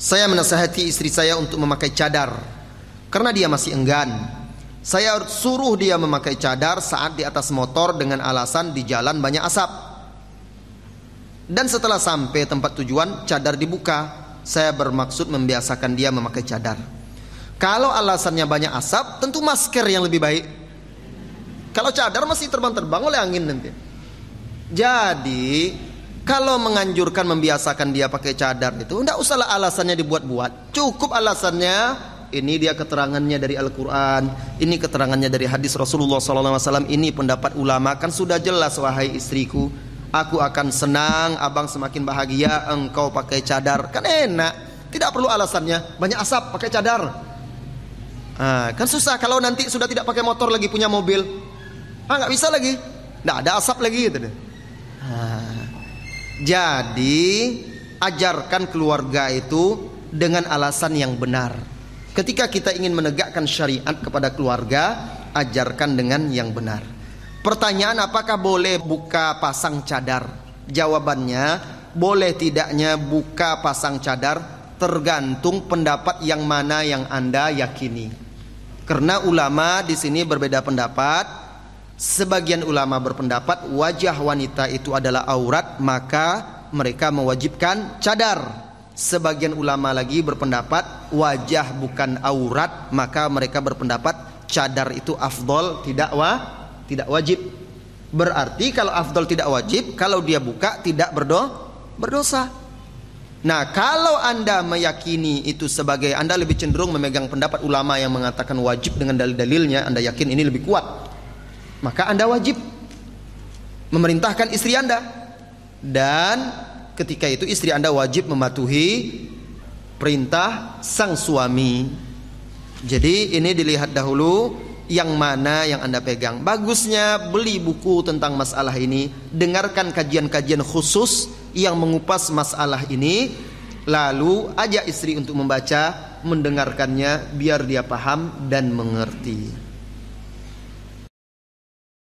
Saya menasihati istri saya untuk memakai cadar karena dia masih enggan. Saya suruh dia memakai cadar saat di atas motor dengan alasan di jalan banyak asap. Dan setelah sampai tempat tujuan, cadar dibuka. Saya bermaksud membiasakan dia memakai cadar. Kalau alasannya banyak asap, tentu masker yang lebih baik. Kalau cadar masih terbang-terbang oleh angin nanti. Jadi kalau menganjurkan membiasakan dia pakai cadar itu, tidak usahlah alasannya dibuat-buat. Cukup alasannya ini dia keterangannya dari Al-Quran, ini keterangannya dari hadis Rasulullah SAW. Ini pendapat ulama kan sudah jelas wahai istriku. Aku akan senang, abang semakin bahagia engkau pakai cadar. Kan enak, tidak perlu alasannya. Banyak asap pakai cadar. Nah, kan susah kalau nanti sudah tidak pakai motor lagi punya mobil. Ah nggak bisa lagi, nggak ada asap lagi gitu deh. Jadi ajarkan keluarga itu dengan alasan yang benar. Ketika kita ingin menegakkan syariat kepada keluarga, ajarkan dengan yang benar. Pertanyaan apakah boleh buka pasang cadar? Jawabannya, boleh tidaknya buka pasang cadar tergantung pendapat yang mana yang Anda yakini. Karena ulama di sini berbeda pendapat. Sebagian ulama berpendapat wajah wanita itu adalah aurat, maka mereka mewajibkan cadar. Sebagian ulama lagi berpendapat wajah bukan aurat, maka mereka berpendapat cadar itu afdol, tidak wa, tidak wajib. Berarti kalau afdol tidak wajib, kalau dia buka tidak berdo, berdosa. Nah, kalau Anda meyakini itu sebagai Anda lebih cenderung memegang pendapat ulama yang mengatakan wajib dengan dalil-dalilnya, Anda yakin ini lebih kuat maka Anda wajib memerintahkan istri Anda dan ketika itu istri Anda wajib mematuhi perintah sang suami. Jadi ini dilihat dahulu yang mana yang Anda pegang. Bagusnya beli buku tentang masalah ini, dengarkan kajian-kajian khusus yang mengupas masalah ini, lalu ajak istri untuk membaca, mendengarkannya biar dia paham dan mengerti.